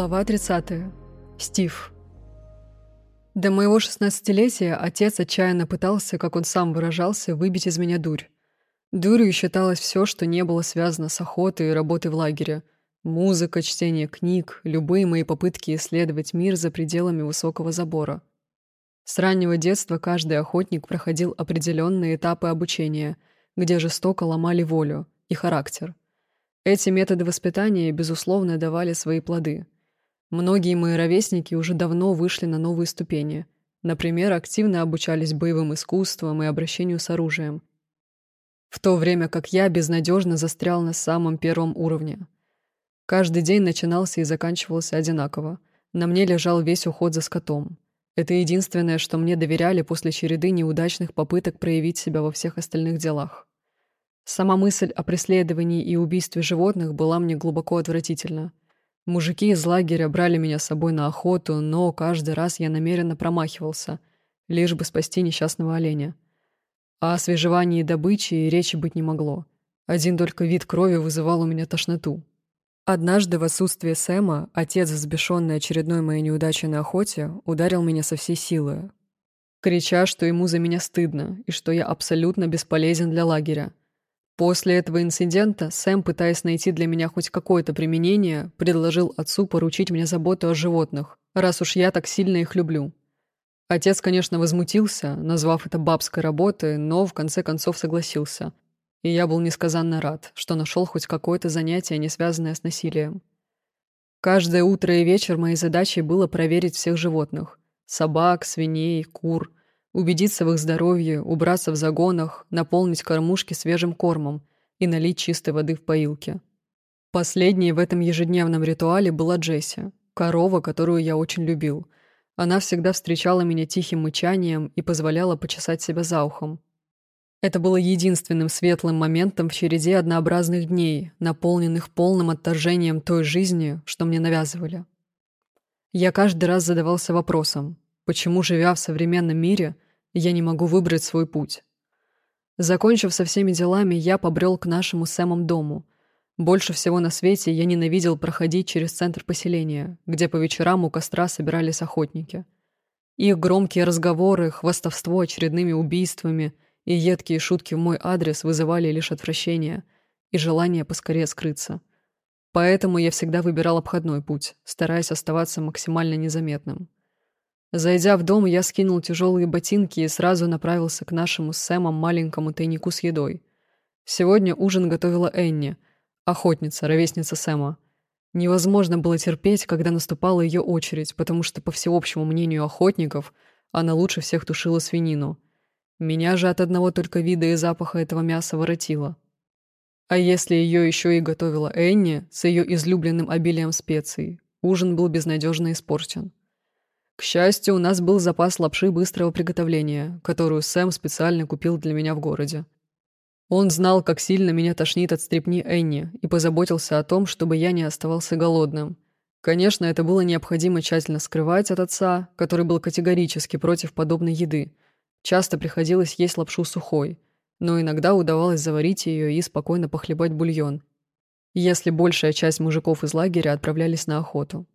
Глава 30. Стив. До моего шестнадцатилетия отец отчаянно пытался, как он сам выражался, выбить из меня дурь. Дурью считалось все, что не было связано с охотой и работой в лагере. Музыка, чтение книг, любые мои попытки исследовать мир за пределами высокого забора. С раннего детства каждый охотник проходил определенные этапы обучения, где жестоко ломали волю и характер. Эти методы воспитания, безусловно, давали свои плоды. Многие мои ровесники уже давно вышли на новые ступени. Например, активно обучались боевым искусствам и обращению с оружием. В то время как я безнадежно застрял на самом первом уровне. Каждый день начинался и заканчивался одинаково. На мне лежал весь уход за скотом. Это единственное, что мне доверяли после череды неудачных попыток проявить себя во всех остальных делах. Сама мысль о преследовании и убийстве животных была мне глубоко отвратительна. Мужики из лагеря брали меня с собой на охоту, но каждый раз я намеренно промахивался, лишь бы спасти несчастного оленя. О свежевании добычи и речи быть не могло. Один только вид крови вызывал у меня тошноту. Однажды в отсутствие Сэма отец, взбешенный очередной моей неудачей на охоте, ударил меня со всей силы, крича, что ему за меня стыдно и что я абсолютно бесполезен для лагеря. После этого инцидента Сэм, пытаясь найти для меня хоть какое-то применение, предложил отцу поручить мне заботу о животных, раз уж я так сильно их люблю. Отец, конечно, возмутился, назвав это бабской работой, но в конце концов согласился. И я был несказанно рад, что нашел хоть какое-то занятие, не связанное с насилием. Каждое утро и вечер моей задачей было проверить всех животных – собак, свиней, кур – убедиться в их здоровье, убраться в загонах, наполнить кормушки свежим кормом и налить чистой воды в поилке. Последней в этом ежедневном ритуале была Джесси, корова, которую я очень любил. Она всегда встречала меня тихим мычанием и позволяла почесать себя за ухом. Это было единственным светлым моментом в череде однообразных дней, наполненных полным отторжением той жизни, что мне навязывали. Я каждый раз задавался вопросом, Почему, живя в современном мире, я не могу выбрать свой путь? Закончив со всеми делами, я побрел к нашему Сэмом дому. Больше всего на свете я ненавидел проходить через центр поселения, где по вечерам у костра собирались охотники. Их громкие разговоры, хвастовство очередными убийствами и едкие шутки в мой адрес вызывали лишь отвращение и желание поскорее скрыться. Поэтому я всегда выбирал обходной путь, стараясь оставаться максимально незаметным. Зайдя в дом, я скинул тяжелые ботинки и сразу направился к нашему с Сэмом маленькому тайнику с едой. Сегодня ужин готовила Энни, охотница, ровесница Сэма. Невозможно было терпеть, когда наступала ее очередь, потому что, по всеобщему мнению охотников, она лучше всех тушила свинину. Меня же от одного только вида и запаха этого мяса воротило. А если ее еще и готовила Энни с ее излюбленным обилием специй, ужин был безнадежно испорчен. К счастью, у нас был запас лапши быстрого приготовления, которую Сэм специально купил для меня в городе. Он знал, как сильно меня тошнит от стрепни Энни, и позаботился о том, чтобы я не оставался голодным. Конечно, это было необходимо тщательно скрывать от отца, который был категорически против подобной еды. Часто приходилось есть лапшу сухой, но иногда удавалось заварить ее и спокойно похлебать бульон, если большая часть мужиков из лагеря отправлялись на охоту.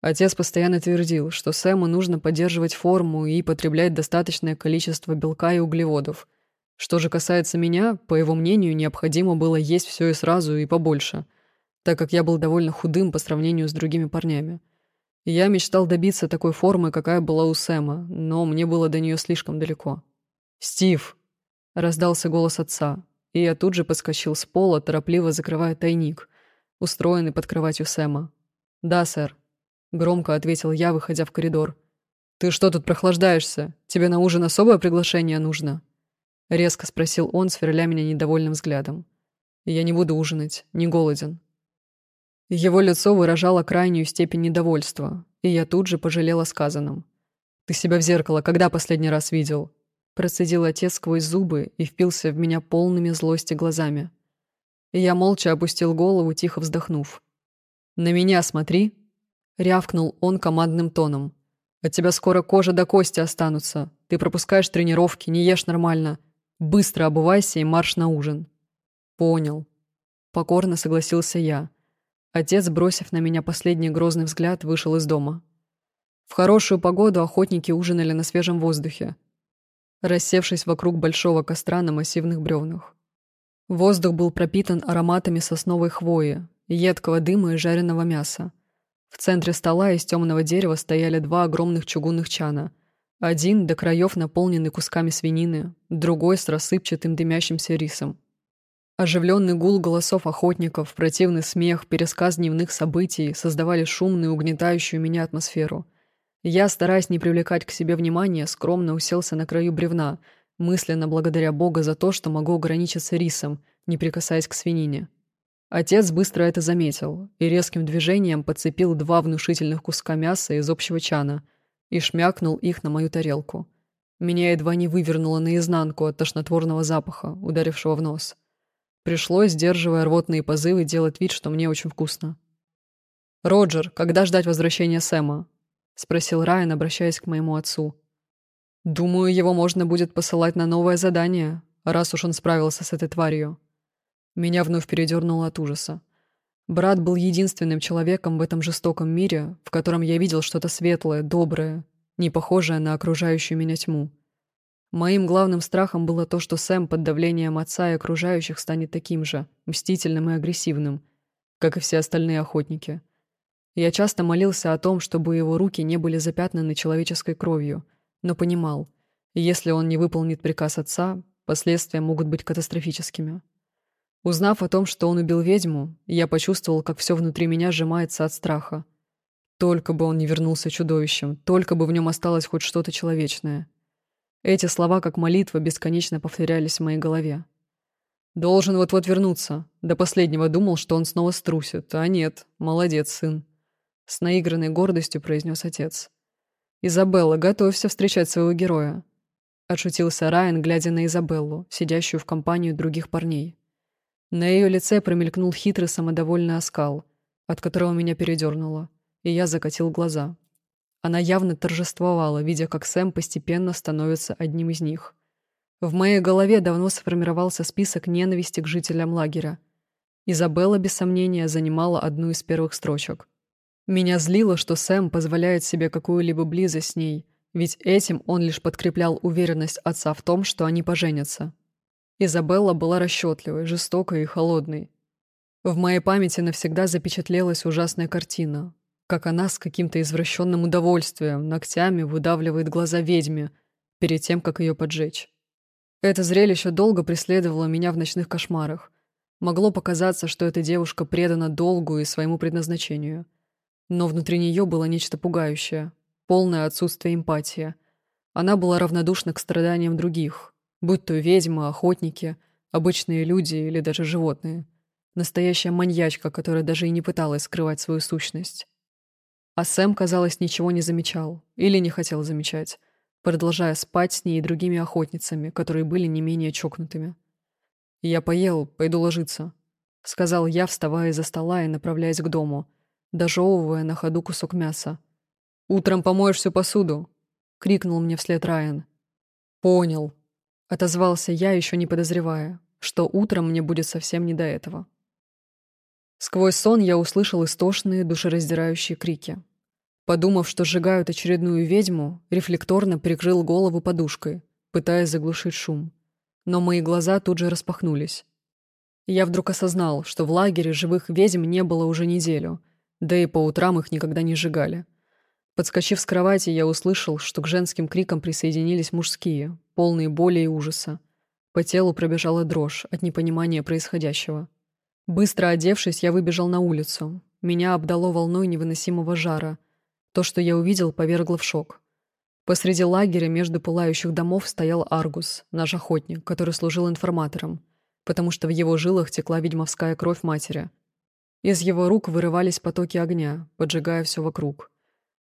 Отец постоянно твердил, что Сэму нужно поддерживать форму и потреблять достаточное количество белка и углеводов. Что же касается меня, по его мнению, необходимо было есть все и сразу, и побольше, так как я был довольно худым по сравнению с другими парнями. Я мечтал добиться такой формы, какая была у Сэма, но мне было до нее слишком далеко. «Стив!» — раздался голос отца, и я тут же подскочил с пола, торопливо закрывая тайник, устроенный под кроватью Сэма. «Да, сэр». Громко ответил я, выходя в коридор. «Ты что тут прохлаждаешься? Тебе на ужин особое приглашение нужно?» Резко спросил он, сверля меня недовольным взглядом. «Я не буду ужинать, не голоден». Его лицо выражало крайнюю степень недовольства, и я тут же пожалела сказанным. «Ты себя в зеркало когда последний раз видел?» Процедил отец сквозь зубы и впился в меня полными злости глазами. Я молча опустил голову, тихо вздохнув. «На меня смотри!» Рявкнул он командным тоном. «От тебя скоро кожа до кости останутся. Ты пропускаешь тренировки, не ешь нормально. Быстро обувайся и марш на ужин». «Понял». Покорно согласился я. Отец, бросив на меня последний грозный взгляд, вышел из дома. В хорошую погоду охотники ужинали на свежем воздухе, рассевшись вокруг большого костра на массивных бревнах. Воздух был пропитан ароматами сосновой хвои, едкого дыма и жареного мяса. В центре стола из темного дерева стояли два огромных чугунных чана. Один до краев наполненный кусками свинины, другой с рассыпчатым дымящимся рисом. Оживленный гул голосов охотников, противный смех, пересказ дневных событий создавали шумную, угнетающую меня атмосферу. Я, стараясь не привлекать к себе внимания, скромно уселся на краю бревна, мысленно благодаря Бога за то, что могу ограничиться рисом, не прикасаясь к свинине. Отец быстро это заметил и резким движением подцепил два внушительных куска мяса из общего чана и шмякнул их на мою тарелку. Меня едва не вывернуло наизнанку от тошнотворного запаха, ударившего в нос. Пришлось, сдерживая рвотные позывы, делать вид, что мне очень вкусно. «Роджер, когда ждать возвращения Сэма?» — спросил Райан, обращаясь к моему отцу. «Думаю, его можно будет посылать на новое задание, раз уж он справился с этой тварью». Меня вновь передернуло от ужаса. Брат был единственным человеком в этом жестоком мире, в котором я видел что-то светлое, доброе, не похожее на окружающую меня тьму. Моим главным страхом было то, что Сэм под давлением отца и окружающих станет таким же, мстительным и агрессивным, как и все остальные охотники. Я часто молился о том, чтобы его руки не были запятнаны человеческой кровью, но понимал, если он не выполнит приказ отца, последствия могут быть катастрофическими. Узнав о том, что он убил ведьму, я почувствовал, как все внутри меня сжимается от страха. Только бы он не вернулся чудовищем, только бы в нем осталось хоть что-то человечное. Эти слова, как молитва, бесконечно повторялись в моей голове. «Должен вот-вот вернуться». До последнего думал, что он снова струсит. А нет, молодец, сын. С наигранной гордостью произнес отец. «Изабелла, готовься встречать своего героя». Отшутился Райан, глядя на Изабеллу, сидящую в компанию других парней. На ее лице промелькнул хитрый самодовольный оскал, от которого меня передернуло, и я закатил глаза. Она явно торжествовала, видя, как Сэм постепенно становится одним из них. В моей голове давно сформировался список ненависти к жителям лагеря. Изабелла, без сомнения, занимала одну из первых строчек. Меня злило, что Сэм позволяет себе какую-либо близость с ней, ведь этим он лишь подкреплял уверенность отца в том, что они поженятся. Изабелла была расчетливой, жестокой и холодной. В моей памяти навсегда запечатлелась ужасная картина, как она с каким-то извращенным удовольствием ногтями выдавливает глаза ведьме перед тем, как ее поджечь. Это зрелище долго преследовало меня в ночных кошмарах. Могло показаться, что эта девушка предана долгу и своему предназначению. Но внутри нее было нечто пугающее, полное отсутствие эмпатии. Она была равнодушна к страданиям других, будь то ведьмы, охотники, обычные люди или даже животные. Настоящая маньячка, которая даже и не пыталась скрывать свою сущность. А Сэм, казалось, ничего не замечал или не хотел замечать, продолжая спать с ней и другими охотницами, которые были не менее чокнутыми. «Я поел, пойду ложиться», — сказал я, вставая из-за стола и направляясь к дому, дожевывая на ходу кусок мяса. «Утром помоешь всю посуду», — крикнул мне вслед Райан. «Понял», — отозвался я, еще не подозревая, что утром мне будет совсем не до этого. Сквозь сон я услышал истошные, душераздирающие крики. Подумав, что сжигают очередную ведьму, рефлекторно прикрыл голову подушкой, пытаясь заглушить шум. Но мои глаза тут же распахнулись. Я вдруг осознал, что в лагере живых ведьм не было уже неделю, да и по утрам их никогда не сжигали. Подскочив с кровати, я услышал, что к женским крикам присоединились мужские, полные боли и ужаса. По телу пробежала дрожь от непонимания происходящего. Быстро одевшись, я выбежал на улицу. Меня обдало волной невыносимого жара. То, что я увидел, повергло в шок. Посреди лагеря между пылающих домов стоял Аргус, наш охотник, который служил информатором, потому что в его жилах текла ведьмовская кровь матери. Из его рук вырывались потоки огня, поджигая все вокруг.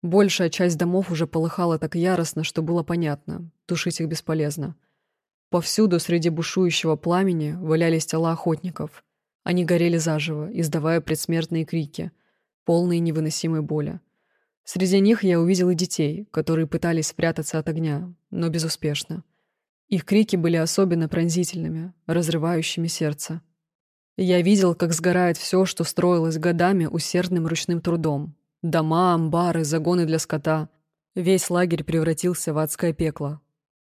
Большая часть домов уже полыхала так яростно, что было понятно, тушить их бесполезно. Повсюду среди бушующего пламени валялись тела охотников — они горели заживо, издавая предсмертные крики, полные невыносимой боли. Среди них я увидел и детей, которые пытались спрятаться от огня, но безуспешно. Их крики были особенно пронзительными, разрывающими сердце. Я видел, как сгорает все, что строилось годами усердным ручным трудом. Дома, амбары, загоны для скота. Весь лагерь превратился в адское пекло.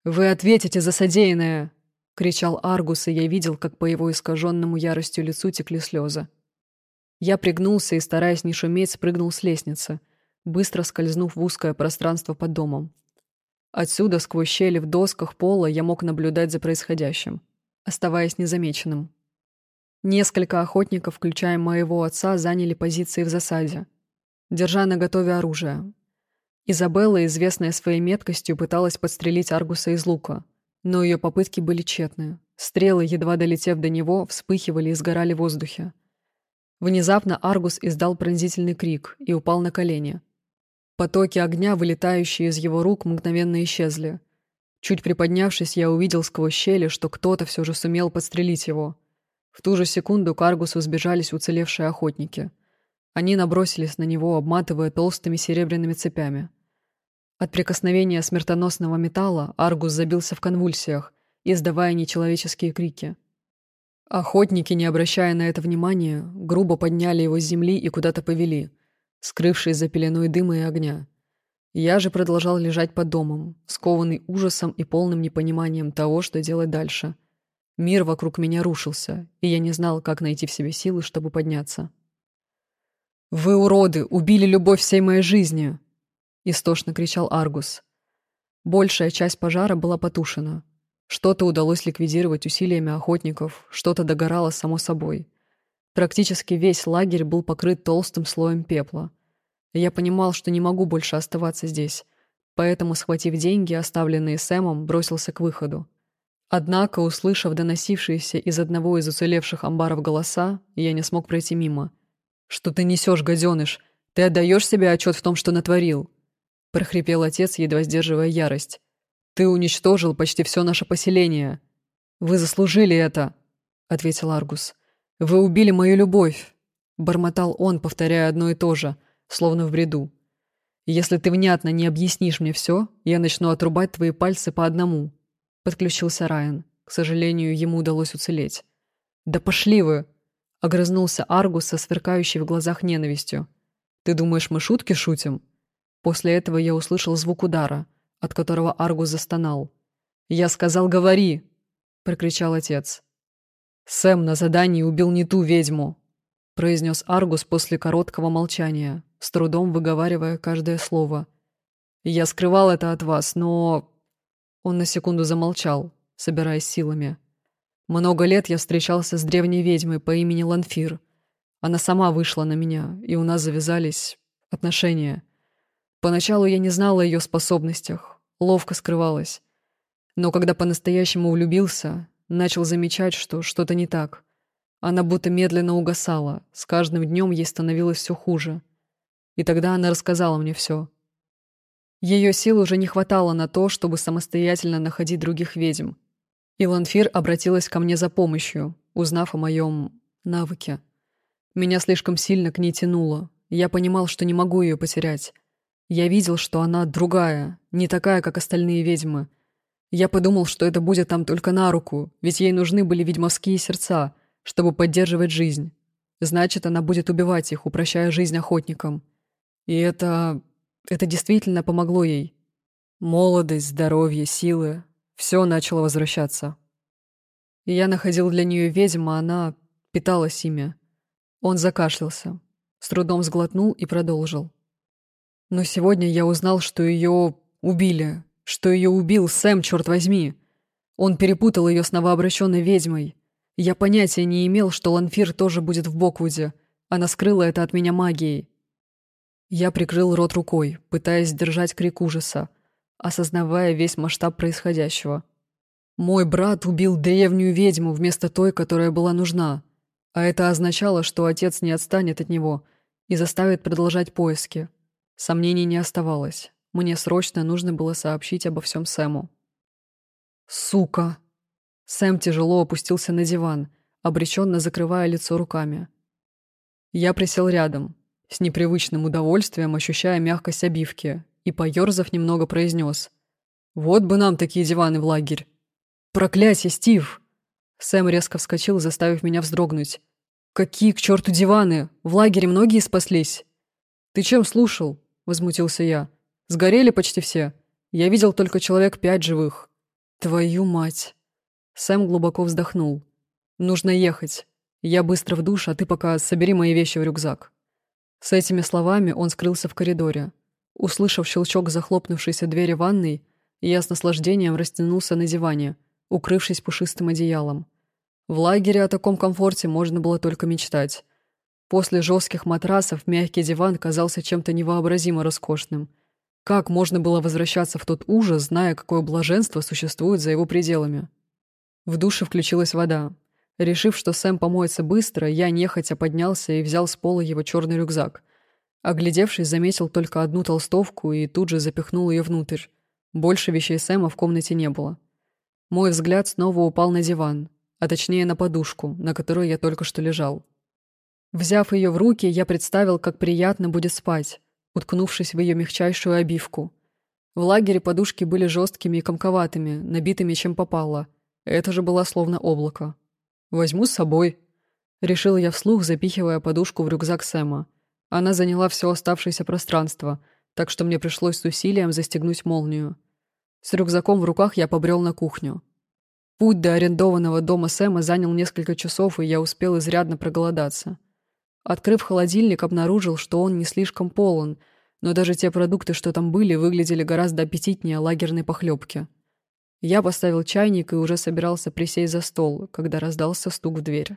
«Вы ответите за содеянное!» — кричал Аргус, и я видел, как по его искаженному яростью лицу текли слезы. Я пригнулся и, стараясь не шуметь, спрыгнул с лестницы, быстро скользнув в узкое пространство под домом. Отсюда, сквозь щели в досках пола, я мог наблюдать за происходящим, оставаясь незамеченным. Несколько охотников, включая моего отца, заняли позиции в засаде, держа на готове оружие. Изабелла, известная своей меткостью, пыталась подстрелить Аргуса из лука, но ее попытки были тщетны. Стрелы, едва долетев до него, вспыхивали и сгорали в воздухе. Внезапно Аргус издал пронзительный крик и упал на колени. Потоки огня, вылетающие из его рук, мгновенно исчезли. Чуть приподнявшись, я увидел сквозь щели, что кто-то все же сумел подстрелить его. В ту же секунду к Аргусу сбежались уцелевшие охотники. Они набросились на него, обматывая толстыми серебряными цепями. От прикосновения смертоносного металла Аргус забился в конвульсиях, издавая нечеловеческие крики. Охотники, не обращая на это внимания, грубо подняли его с земли и куда-то повели, скрывшись за пеленой дыма и огня. Я же продолжал лежать под домом, скованный ужасом и полным непониманием того, что делать дальше. Мир вокруг меня рушился, и я не знал, как найти в себе силы, чтобы подняться. «Вы, уроды, убили любовь всей моей жизни!» — истошно кричал Аргус. Большая часть пожара была потушена, что-то удалось ликвидировать усилиями охотников, что-то догорало само собой. Практически весь лагерь был покрыт толстым слоем пепла. Я понимал, что не могу больше оставаться здесь, поэтому, схватив деньги, оставленные Сэмом, бросился к выходу. Однако, услышав доносившиеся из одного из уцелевших амбаров голоса, я не смог пройти мимо. «Что ты несешь, гаденыш? Ты отдаешь себе отчет в том, что натворил?» — прохрипел отец, едва сдерживая ярость. Ты уничтожил почти все наше поселение. Вы заслужили это, ответил Аргус. Вы убили мою любовь, бормотал он, повторяя одно и то же, словно в бреду. Если ты внятно не объяснишь мне все, я начну отрубать твои пальцы по одному. Подключился Райан. К сожалению, ему удалось уцелеть. Да пошли вы! Огрызнулся Аргус со сверкающей в глазах ненавистью. Ты думаешь, мы шутки шутим? После этого я услышал звук удара — от которого Аргус застонал. «Я сказал, говори!» — прокричал отец. «Сэм на задании убил не ту ведьму», — произнес Аргус после короткого молчания, с трудом выговаривая каждое слово. «Я скрывал это от вас, но...» Он на секунду замолчал, собираясь силами. «Много лет я встречался с древней ведьмой по имени Ланфир. Она сама вышла на меня, и у нас завязались отношения. Поначалу я не знала о ее способностях, ловко скрывалась. Но когда по-настоящему влюбился, начал замечать, что что-то не так. Она будто медленно угасала, с каждым днем ей становилось все хуже. И тогда она рассказала мне все. Ее сил уже не хватало на то, чтобы самостоятельно находить других ведьм. И Ланфир обратилась ко мне за помощью, узнав о моем навыке. Меня слишком сильно к ней тянуло. Я понимал, что не могу ее потерять. Я видел, что она другая, не такая, как остальные ведьмы. Я подумал, что это будет там только на руку, ведь ей нужны были ведьмовские сердца, чтобы поддерживать жизнь. Значит, она будет убивать их, упрощая жизнь охотникам. И это... это действительно помогло ей. Молодость, здоровье, силы — все начало возвращаться. Я находил для нее ведьм, а она питалась ими. Он закашлялся, с трудом сглотнул и продолжил. Но сегодня я узнал, что ее убили, что ее убил Сэм, черт возьми. Он перепутал ее с новообращенной ведьмой. Я понятия не имел, что Ланфир тоже будет в Боквуде. Она скрыла это от меня магией. Я прикрыл рот рукой, пытаясь сдержать крик ужаса, осознавая весь масштаб происходящего. Мой брат убил древнюю ведьму вместо той, которая была нужна. А это означало, что отец не отстанет от него и заставит продолжать поиски. Сомнений не оставалось. Мне срочно нужно было сообщить обо всем Сэму. «Сука!» Сэм тяжело опустился на диван, обреченно закрывая лицо руками. Я присел рядом, с непривычным удовольствием ощущая мягкость обивки, и, поёрзав, немного произнес. «Вот бы нам такие диваны в лагерь!» «Проклятие, Стив!» Сэм резко вскочил, заставив меня вздрогнуть. «Какие к черту диваны? В лагере многие спаслись!» «Ты чем слушал?» — возмутился я. «Сгорели почти все. Я видел только человек пять живых». «Твою мать!» Сэм глубоко вздохнул. «Нужно ехать. Я быстро в душ, а ты пока собери мои вещи в рюкзак». С этими словами он скрылся в коридоре. Услышав щелчок захлопнувшейся двери ванной, я с наслаждением растянулся на диване, укрывшись пушистым одеялом. В лагере о таком комфорте можно было только мечтать. После жестких матрасов мягкий диван казался чем-то невообразимо роскошным. Как можно было возвращаться в тот ужас, зная, какое блаженство существует за его пределами? В душе включилась вода. Решив, что Сэм помоется быстро, я нехотя поднялся и взял с пола его черный рюкзак. Оглядевшись, заметил только одну толстовку и тут же запихнул ее внутрь. Больше вещей Сэма в комнате не было. Мой взгляд снова упал на диван а точнее на подушку, на которой я только что лежал. Взяв ее в руки, я представил, как приятно будет спать, уткнувшись в ее мягчайшую обивку. В лагере подушки были жесткими и комковатыми, набитыми чем попало. Это же было словно облако. «Возьму с собой», — решил я вслух, запихивая подушку в рюкзак Сэма. Она заняла все оставшееся пространство, так что мне пришлось с усилием застегнуть молнию. С рюкзаком в руках я побрел на кухню. Путь до арендованного дома Сэма занял несколько часов, и я успел изрядно проголодаться. Открыв холодильник, обнаружил, что он не слишком полон, но даже те продукты, что там были, выглядели гораздо аппетитнее лагерной похлебки. Я поставил чайник и уже собирался присесть за стол, когда раздался стук в дверь.